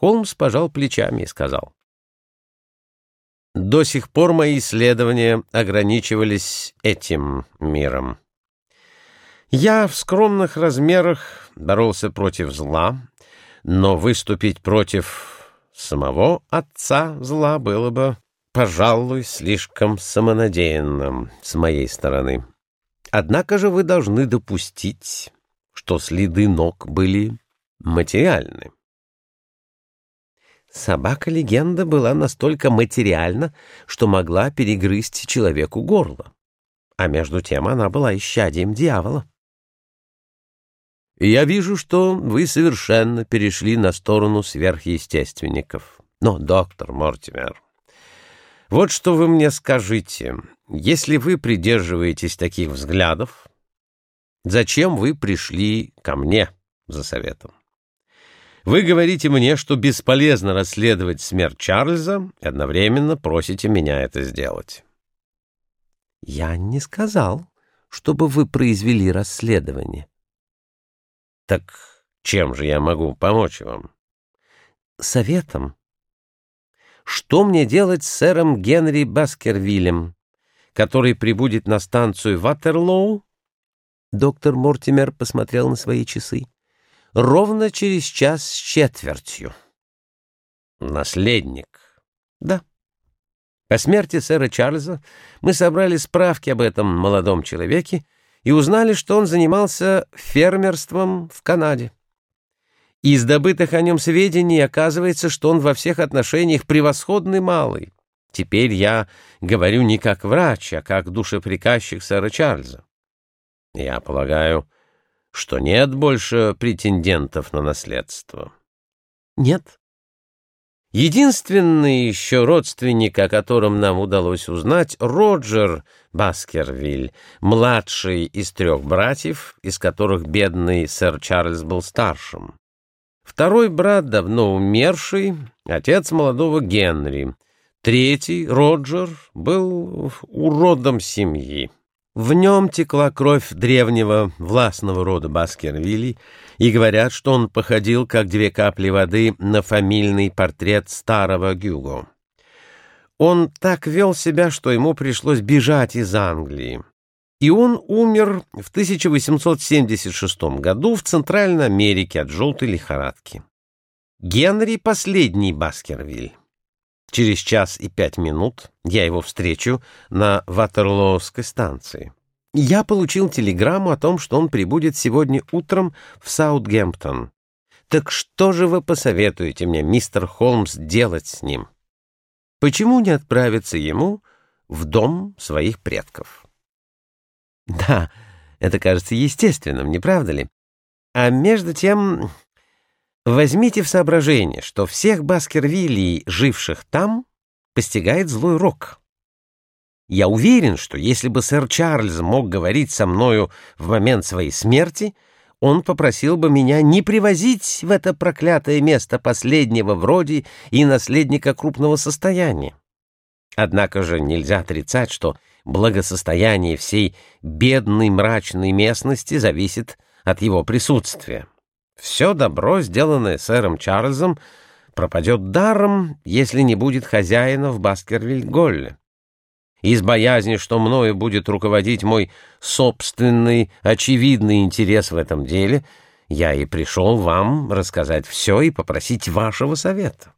Холмс пожал плечами и сказал. До сих пор мои исследования ограничивались этим миром. Я в скромных размерах боролся против зла, но выступить против самого отца зла было бы, пожалуй, слишком самонадеянным с моей стороны. Однако же вы должны допустить, что следы ног были материальны. Собака-легенда была настолько материальна, что могла перегрызть человеку горло. А между тем она была исчадием дьявола. Я вижу, что вы совершенно перешли на сторону сверхъестественников. Но, доктор Мортимер, вот что вы мне скажите. Если вы придерживаетесь таких взглядов, зачем вы пришли ко мне за советом? Вы говорите мне, что бесполезно расследовать смерть Чарльза, и одновременно просите меня это сделать. Я не сказал, чтобы вы произвели расследование. Так чем же я могу помочь вам? Советом. Что мне делать с сэром Генри Баскервиллем, который прибудет на станцию Ватерлоу? Доктор Мортимер посмотрел на свои часы ровно через час с четвертью. Наследник. Да. По смерти сэра Чарльза мы собрали справки об этом молодом человеке и узнали, что он занимался фермерством в Канаде. Из добытых о нем сведений оказывается, что он во всех отношениях превосходный малый. Теперь я говорю не как врач, а как душеприказчик сэра Чарльза. Я полагаю, что нет больше претендентов на наследство? Нет. Единственный еще родственник, о котором нам удалось узнать, Роджер Баскервиль, младший из трех братьев, из которых бедный сэр Чарльз был старшим. Второй брат, давно умерший, отец молодого Генри. Третий, Роджер, был уродом семьи. В нем текла кровь древнего властного рода Баскервилей, и говорят, что он походил, как две капли воды, на фамильный портрет старого Гюго. Он так вел себя, что ему пришлось бежать из Англии. И он умер в 1876 году в Центральной Америке от желтой лихорадки. Генри — последний Баскервиль. Через час и пять минут я его встречу на Ватерлоовской станции. Я получил телеграмму о том, что он прибудет сегодня утром в Саутгемптон. Так что же вы посоветуете мне, мистер Холмс, делать с ним? Почему не отправиться ему в дом своих предков? Да, это кажется естественным, не правда ли? А между тем Возьмите в соображение, что всех Баскервилей, живших там, постигает злой рок. Я уверен, что если бы сэр Чарльз мог говорить со мною в момент своей смерти, он попросил бы меня не привозить в это проклятое место последнего вроде и наследника крупного состояния. Однако же нельзя отрицать, что благосостояние всей бедной мрачной местности зависит от его присутствия. Все добро, сделанное сэром Чарльзом, пропадет даром, если не будет хозяина в Баскервиль-Голле. Из боязни, что мною будет руководить мой собственный очевидный интерес в этом деле, я и пришел вам рассказать все и попросить вашего совета.